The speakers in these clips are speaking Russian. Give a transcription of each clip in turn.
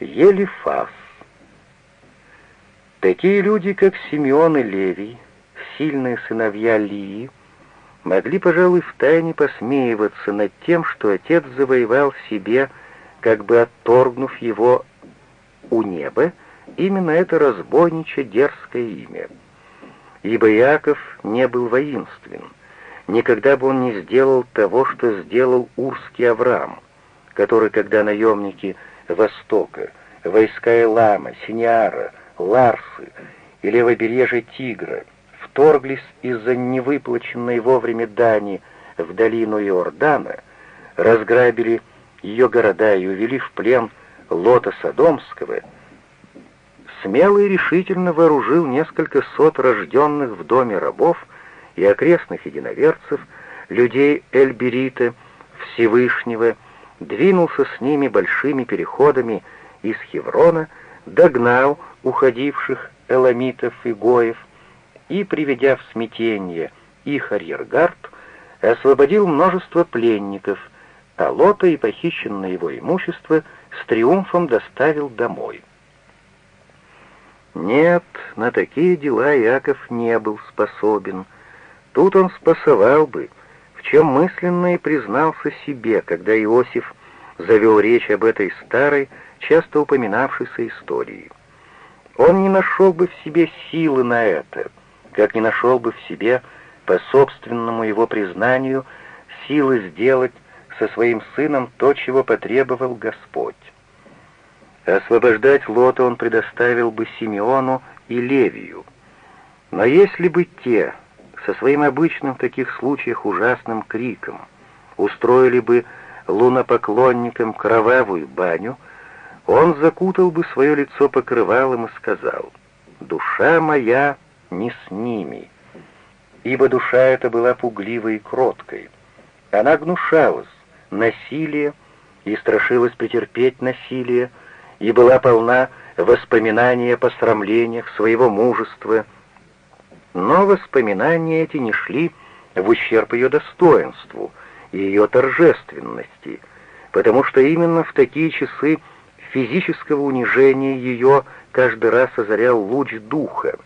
Елифас. Такие люди, как Симеон и Левий, сильные сыновья Лии, могли, пожалуй, втайне посмеиваться над тем, что отец завоевал себе, как бы отторгнув его у неба, именно это разбойничье дерзкое имя. Ибо Иаков не был воинствен, никогда бы он не сделал того, что сделал Урский Авраам, который, когда наемники Востока, войска Элама, Синиара, Ларсы и левобережья Тигра вторглись из-за невыплаченной вовремя дани в долину Иордана, разграбили ее города и увели в плен Лота Содомского, смело и решительно вооружил несколько сот рожденных в доме рабов и окрестных единоверцев, людей Эльберита, Всевышнего, двинулся с ними большими переходами из Хеврона, догнал уходивших эламитов и гоев и, приведя в смятение их арьергард, освободил множество пленников, а Лота и похищенное его имущество с триумфом доставил домой. Нет, на такие дела Яков не был способен. Тут он спасовал бы, чем мысленно и признался себе, когда Иосиф завел речь об этой старой, часто упоминавшейся истории. Он не нашел бы в себе силы на это, как не нашел бы в себе, по собственному его признанию, силы сделать со своим сыном то, чего потребовал Господь. Освобождать Лота он предоставил бы Симеону и Левию. Но если бы те, со своим обычным в таких случаях ужасным криком, устроили бы лунопоклонникам кровавую баню, он закутал бы свое лицо покрывалом и сказал, «Душа моя не с ними», ибо душа эта была пугливой и кроткой. Она гнушалась насилия и страшилась претерпеть насилие, и была полна воспоминания о посрамлениях своего мужества. Но воспоминания эти не шли в ущерб ее достоинству и ее торжественности, потому что именно в такие часы физического унижения ее каждый раз озарял луч духа.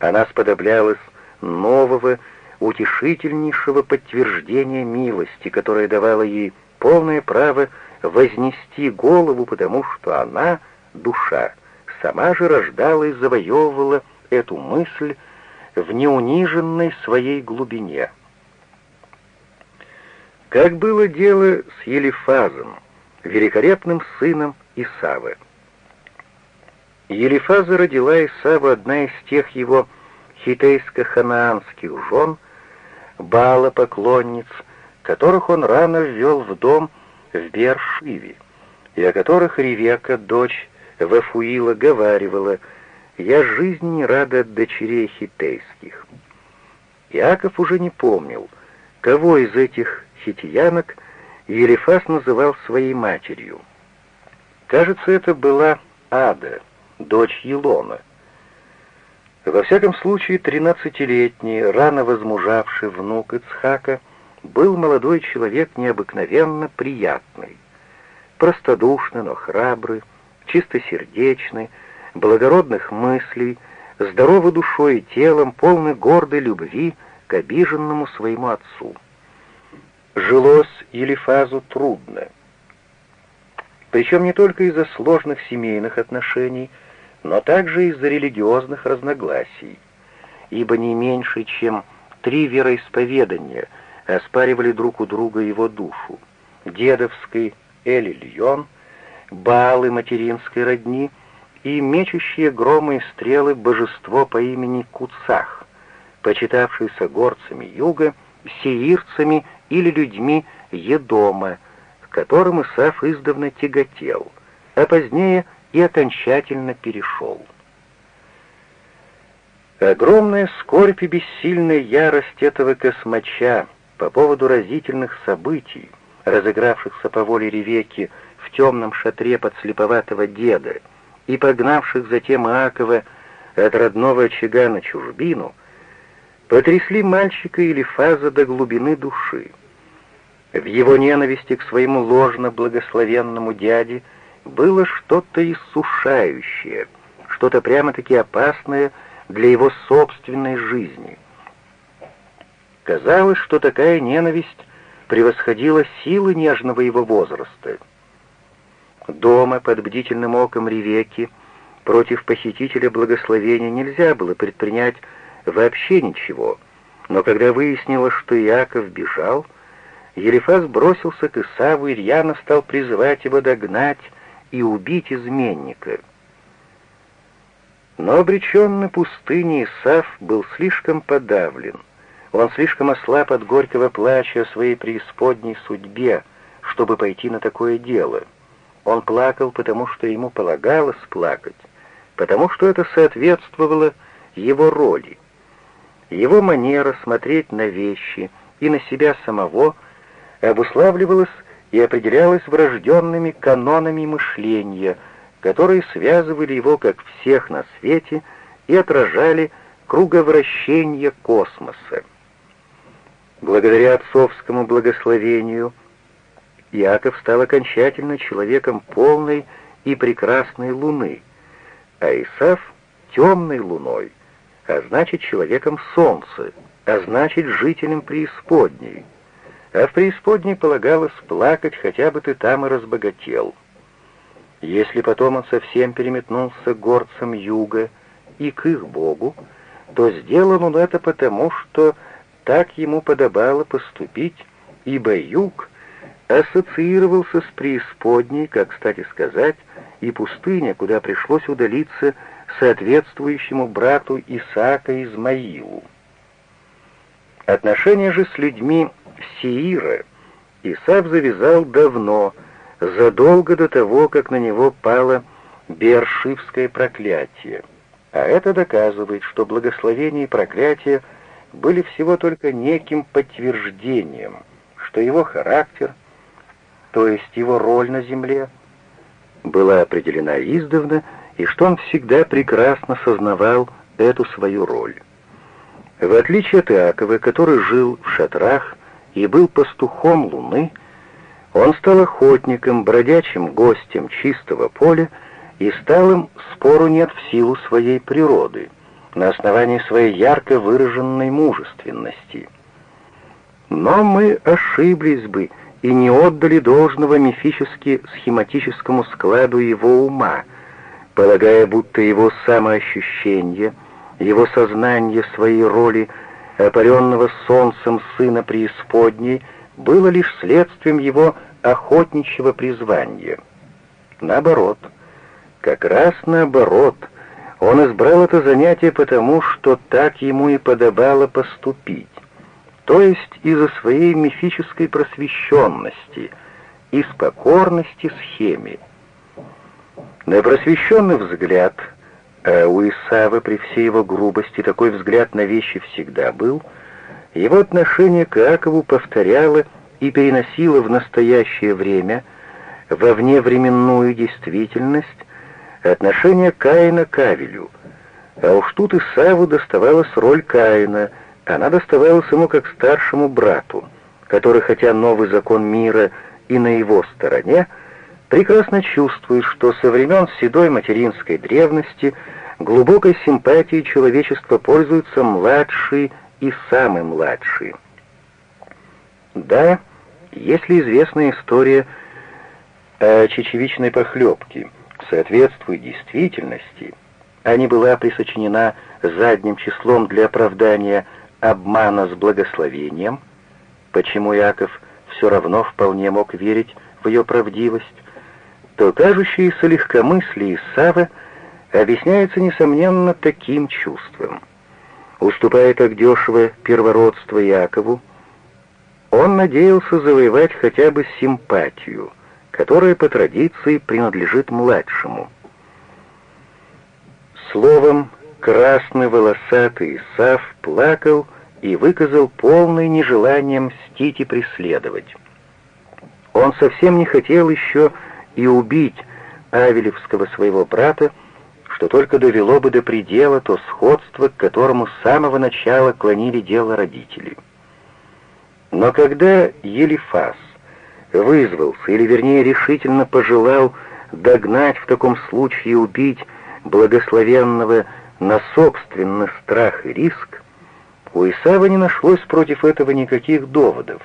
Она сподоблялась нового, утешительнейшего подтверждения милости, которое давало ей полное право вознести голову, потому что она, душа, сама же рождала и завоевывала эту мысль в неуниженной своей глубине. Как было дело с Елифазом, великолепным сыном Исавы. Елифаза родила Исава одна из тех его хитейско-ханаанских жен, бала-поклонниц, которых он рано ввел в дом в Бершиве, и о которых Ревека, дочь Вафуила, говаривала, «Я жизни рада от дочерей хитейских». Иаков уже не помнил, кого из этих хитиянок Елифас называл своей матерью. Кажется, это была Ада, дочь Елона. Во всяком случае, тринадцатилетний, рано возмужавший внук Ицхака был молодой человек необыкновенно приятный, простодушный, но храбрый, чистосердечный, благородных мыслей, здоровой душой и телом, полный гордой любви к обиженному своему отцу. Жилось Елифазу трудно. Причем не только из-за сложных семейных отношений, но также из-за религиозных разногласий, ибо не меньше, чем три вероисповедания — оспаривали друг у друга его душу. Дедовской Эль-Льон, Баалы материнской родни и мечущие громы и стрелы божество по имени Куцах, почитавшееся горцами юга, сеирцами или людьми Едома, к которым Исаф издавна тяготел, а позднее и окончательно перешел. Огромная скорбь и бессильная ярость этого космача, по поводу разительных событий, разыгравшихся по воле Ревеки в темном шатре подслеповатого деда и погнавших затем Иакова от родного очага на чужбину, потрясли мальчика или фаза до глубины души. В его ненависти к своему ложно-благословенному дяде было что-то иссушающее, что-то прямо-таки опасное для его собственной жизни. Казалось, что такая ненависть превосходила силы нежного его возраста. Дома под бдительным оком Ревеки против похитителя благословения нельзя было предпринять вообще ничего, но когда выяснилось, что Иаков бежал, Елифас бросился к Исаву и рьяно стал призывать его догнать и убить изменника. Но обреченный пустыней Исав был слишком подавлен, он слишком ослаб от горького плача о своей преисподней судьбе, чтобы пойти на такое дело. Он плакал, потому что ему полагалось плакать, потому что это соответствовало его роли. Его манера смотреть на вещи и на себя самого обуславливалась и определялась врожденными канонами мышления, которые связывали его, как всех на свете, и отражали круговращение космоса. Благодаря отцовскому благословению Яков стал окончательно человеком полной и прекрасной луны, а Исав — темной луной, а значит, человеком солнца, а значит, жителем преисподней. А в преисподней полагалось плакать, хотя бы ты там и разбогател. Если потом он совсем переметнулся к горцам юга и к их богу, то сделал он это потому, что так ему подобало поступить, ибо юг ассоциировался с преисподней, как, кстати сказать, и пустыня, куда пришлось удалиться соответствующему брату Исаака Измаилу. Отношения же с людьми Сиира Исаак завязал давно, задолго до того, как на него пало Бершивское проклятие. А это доказывает, что благословение и проклятие были всего только неким подтверждением, что его характер, то есть его роль на земле, была определена издавна, и что он всегда прекрасно сознавал эту свою роль. В отличие от Иакова, который жил в шатрах и был пастухом луны, он стал охотником, бродячим гостем чистого поля и стал им, спору нет, в силу своей природы — на основании своей ярко выраженной мужественности. Но мы ошиблись бы и не отдали должного мифически-схематическому складу его ума, полагая, будто его самоощущение, его сознание своей роли, опаленного солнцем сына преисподней, было лишь следствием его охотничьего призвания. Наоборот, как раз наоборот — он избрал это занятие потому, что так ему и подобало поступить, то есть из-за своей мифической просвещенности, из покорности схеме. На просвещенный взгляд, а у Исавы при всей его грубости такой взгляд на вещи всегда был, его отношение к Акову повторяло и переносило в настоящее время, во вневременную действительность, отношение Каина к Авелю. А уж тут Исаву доставалась роль Каина, она доставалась ему как старшему брату, который, хотя новый закон мира и на его стороне, прекрасно чувствует, что со времен седой материнской древности глубокой симпатией человечества пользуются младший и самый младший. Да, если известная история о чечевичной похлебке — соответствует действительности, а не была присочинена задним числом для оправдания обмана с благословением, почему Яков все равно вполне мог верить в ее правдивость, то кажущееся легкомыслие Исава объясняется, несомненно, таким чувством. Уступая так дешево первородство Якову, он надеялся завоевать хотя бы симпатию — которое по традиции принадлежит младшему. Словом, красный волосатый Исав плакал и выказал полное нежелание мстить и преследовать. Он совсем не хотел еще и убить Авелевского своего брата, что только довело бы до предела то сходство, к которому с самого начала клонили дело родителей. Но когда Елифас вызвался, или вернее решительно пожелал догнать в таком случае убить благословенного на собственный страх и риск, у Исава не нашлось против этого никаких доводов,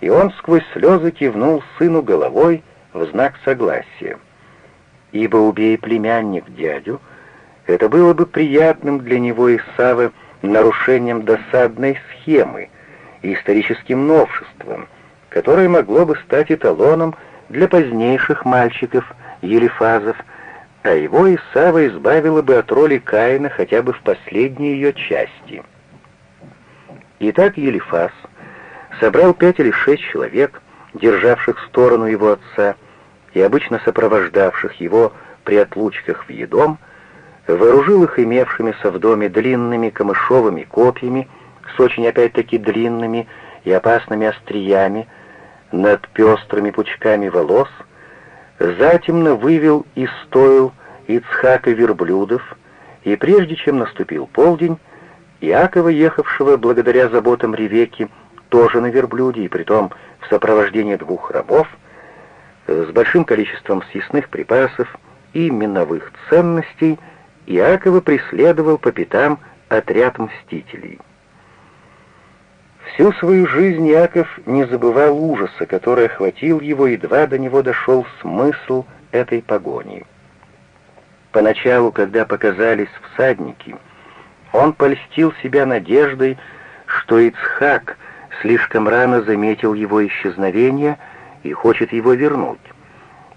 и он сквозь слезы кивнул сыну головой в знак согласия. Ибо убей племянник дядю, это было бы приятным для него Исава нарушением досадной схемы и историческим новшеством, которое могло бы стать эталоном для позднейших мальчиков Елифазов, а его Исава избавила бы от роли Каина хотя бы в последней ее части. Итак, Елифаз собрал пять или шесть человек, державших сторону его отца и обычно сопровождавших его при отлучках в едом, вооружил их имевшимися в доме длинными камышовыми копьями с очень опять-таки длинными и опасными остриями над пестрыми пучками волос, затемно вывел из стоил Ицхака верблюдов, и прежде чем наступил полдень, Иакова, ехавшего благодаря заботам Ревеки, тоже на верблюде, и притом в сопровождении двух рабов, с большим количеством съестных припасов и миновых ценностей, Иакова преследовал по пятам отряд мстителей. Всю свою жизнь Яков не забывал ужаса, который охватил его, едва до него дошел смысл этой погони. Поначалу, когда показались всадники, он польстил себя надеждой, что Ицхак слишком рано заметил его исчезновение и хочет его вернуть.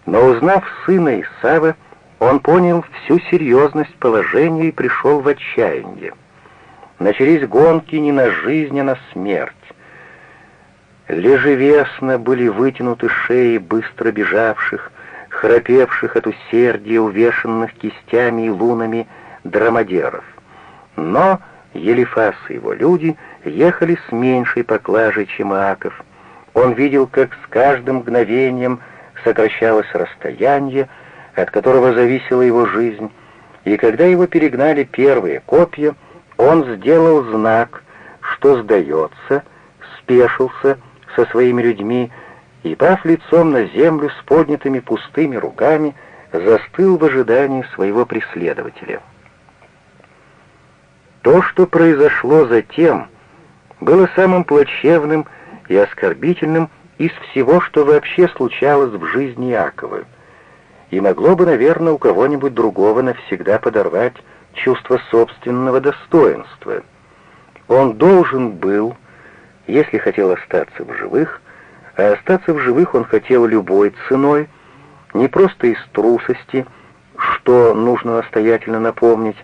Но узнав сына Исава, он понял всю серьезность положения и пришел в отчаяние. Начались гонки не на жизнь, а на смерть. Лежевесно были вытянуты шеи быстро бежавших, храпевших от усердия, увешанных кистями и лунами драмадеров. Но Елифас и его люди ехали с меньшей поклажей, чем Иаков. Он видел, как с каждым мгновением сокращалось расстояние, от которого зависела его жизнь, и когда его перегнали первые копья, он сделал знак, что сдается, спешился со своими людьми и, пав лицом на землю с поднятыми пустыми руками, застыл в ожидании своего преследователя. То, что произошло затем, было самым плачевным и оскорбительным из всего, что вообще случалось в жизни Якова, и могло бы, наверное, у кого-нибудь другого навсегда подорвать чувство собственного достоинства. Он должен был, если хотел остаться в живых, а остаться в живых он хотел любой ценой, не просто из трусости, что нужно настоятельно напомнить,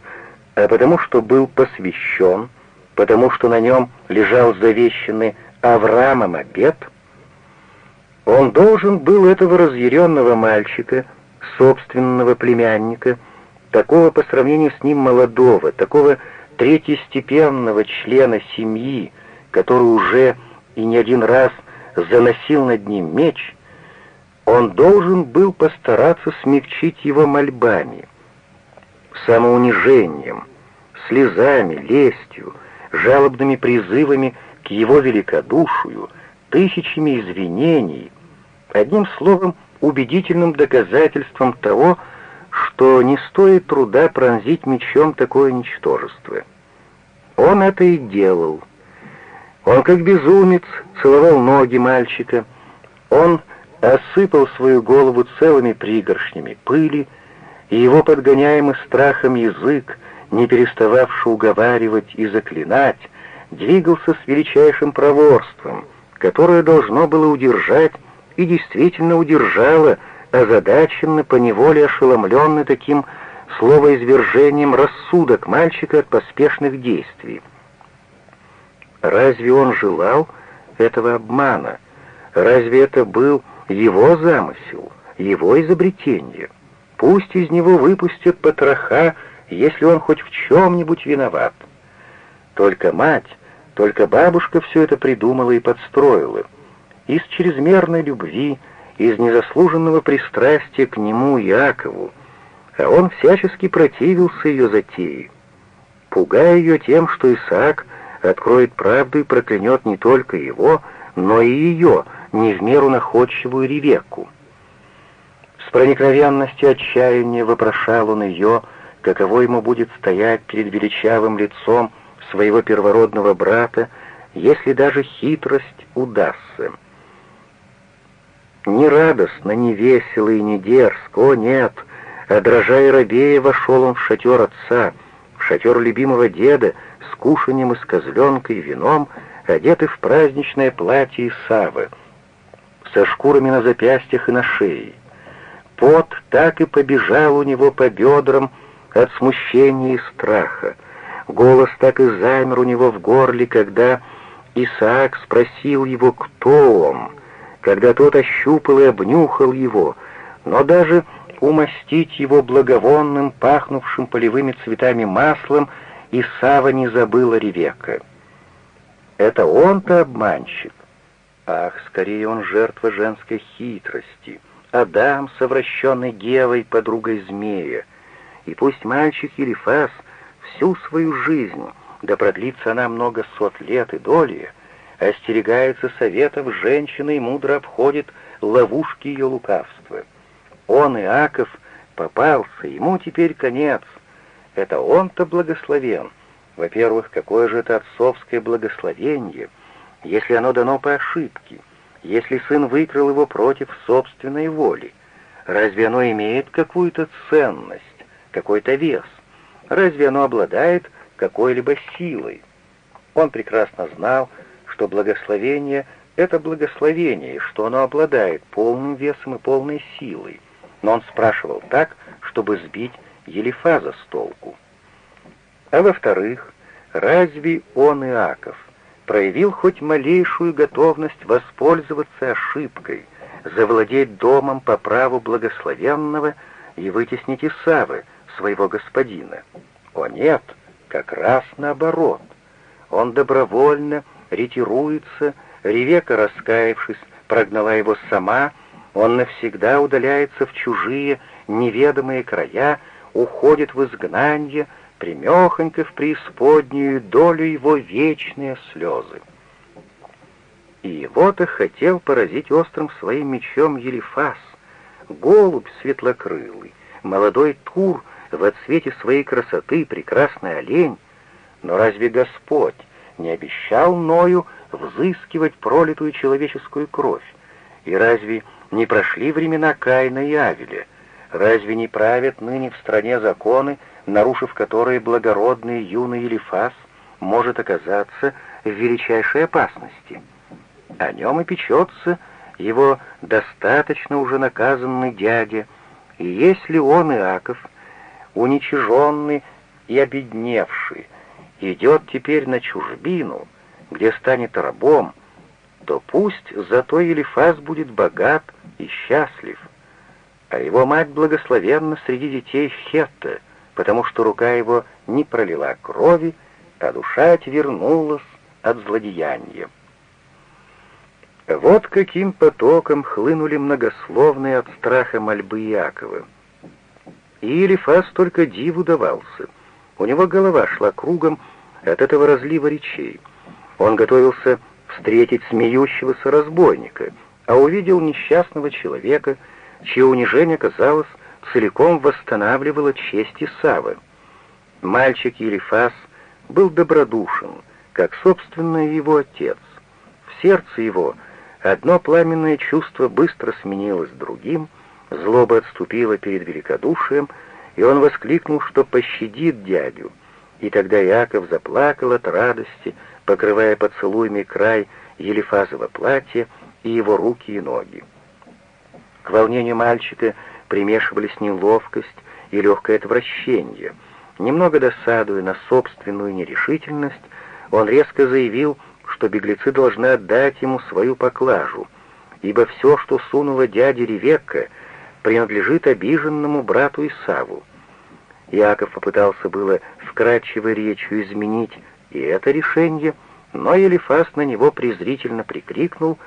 а потому что был посвящен, потому что на нем лежал завещанный Авраамом обет, он должен был этого разъяренного мальчика, собственного племянника, такого по сравнению с ним молодого, такого третьестепенного члена семьи, который уже и не один раз заносил над ним меч, он должен был постараться смягчить его мольбами, самоунижением, слезами, лестью, жалобными призывами к его великодушию, тысячами извинений, одним словом, убедительным доказательством того, что не стоит труда пронзить мечом такое ничтожество. Он это и делал. Он, как безумец, целовал ноги мальчика. Он осыпал свою голову целыми пригоршнями пыли, и его подгоняемый страхом язык, не перестававший уговаривать и заклинать, двигался с величайшим проворством, которое должно было удержать и действительно удержало озадаченно, поневоле ошеломленный таким словоизвержением рассудок мальчика от поспешных действий. Разве он желал этого обмана? Разве это был его замысел, его изобретение? Пусть из него выпустят потроха, если он хоть в чем-нибудь виноват. Только мать, только бабушка все это придумала и подстроила. Из чрезмерной любви, из незаслуженного пристрастия к нему, Якову, а он всячески противился ее затее, пугая ее тем, что Исаак откроет правду и проклянет не только его, но и ее, не в меру находчивую Ревекку. С проникновенностью отчаяния вопрошал он ее, каково ему будет стоять перед величавым лицом своего первородного брата, если даже хитрость удастся. Не радостно, не весело и не дерзко, о нет, а дрожа и робея вошел он в шатер отца, в шатер любимого деда, с кушанием и с козленкой, вином, одетый в праздничное платье и савы, со шкурами на запястьях и на шее. Пот так и побежал у него по бедрам от смущения и страха. Голос так и замер у него в горле, когда Исаак спросил его, кто он, когда тот ощупал и обнюхал его, но даже умастить его благовонным, пахнувшим полевыми цветами маслом, Исава не забыла Ревека. Это он-то обманщик. Ах, скорее он жертва женской хитрости. Адам, совращенный Гевой, подругой змея. И пусть мальчик Елифас всю свою жизнь, да продлится она много сот лет и доли, остерегается советов женщины и мудро обходит ловушки ее лукавства. Он, Иаков, попался, ему теперь конец. Это он-то благословен. Во-первых, какое же это отцовское благословение, если оно дано по ошибке, если сын выкрал его против собственной воли? Разве оно имеет какую-то ценность, какой-то вес? Разве оно обладает какой-либо силой? Он прекрасно знал, что благословение — это благословение, что оно обладает полным весом и полной силой. Но он спрашивал так, чтобы сбить Елифаза с толку. А во-вторых, разве он, Иаков, проявил хоть малейшую готовность воспользоваться ошибкой, завладеть домом по праву благословенного и вытеснить Исавы, своего господина? О нет, как раз наоборот. Он добровольно ретируется, Ревека, раскаявшись, прогнала его сама, он навсегда удаляется в чужие, неведомые края, уходит в изгнание, примехонько в преисподнюю долю его вечные слезы. И его-то хотел поразить острым своим мечом Елифас, голубь светлокрылый, молодой тур в отсвете своей красоты, прекрасный олень. Но разве Господь не обещал Ною взыскивать пролитую человеческую кровь? И разве не прошли времена Каина и Авеля? Разве не правят ныне в стране законы, нарушив которые благородный юный Елифас может оказаться в величайшей опасности? О нем и печется его достаточно уже наказанный дядя, и если он, Иаков, уничиженный и обедневший, идет теперь на чужбину, где станет рабом, то пусть зато Елифас будет богат и счастлив, а его мать благословенна среди детей Хетта, потому что рука его не пролила крови, а душа отвернулась от злодеяния. Вот каким потоком хлынули многословные от страха мольбы Якова. И Елифас только диву давался. У него голова шла кругом от этого разлива речей. Он готовился встретить смеющегося разбойника, а увидел несчастного человека, чье унижение, казалось, целиком восстанавливало честь Исавы. Мальчик Елифас был добродушен, как собственный его отец. В сердце его одно пламенное чувство быстро сменилось другим — Злоба отступила перед великодушием, и он воскликнул, что пощадит дядю. И тогда Иаков заплакал от радости, покрывая поцелуями край Елифазова платья и его руки и ноги. К волнению мальчика примешивались неловкость и легкое отвращение. Немного досадуя на собственную нерешительность, он резко заявил, что беглецы должны отдать ему свою поклажу, ибо все, что сунула дядя Ревекка, принадлежит обиженному брату Исаву. Яков попытался было вкрадчивой речью изменить и это решение, но Елифас на него презрительно прикрикнул,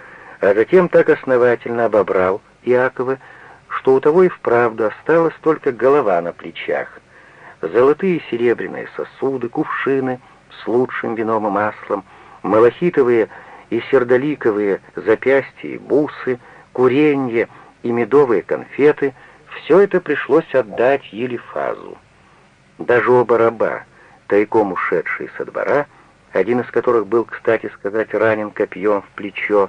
а затем так основательно обобрал Иакова, что у того и вправду осталась только голова на плечах. Золотые и серебряные сосуды, кувшины с лучшим вином и маслом, малахитовые и сердоликовые запястья и бусы, куренье — и медовые конфеты все это пришлось отдать Елифазу. Даже оба раба, тайком ушедшие со двора, один из которых был, кстати сказать, ранен копьем в плечо,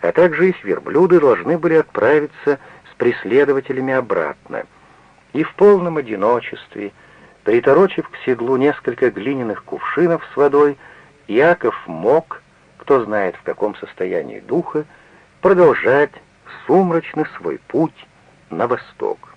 а также их верблюды должны были отправиться с преследователями обратно. И в полном одиночестве, приторочив к седлу несколько глиняных кувшинов с водой, Яков мог, кто знает в каком состоянии духа, продолжать сумрачный свой путь на восток.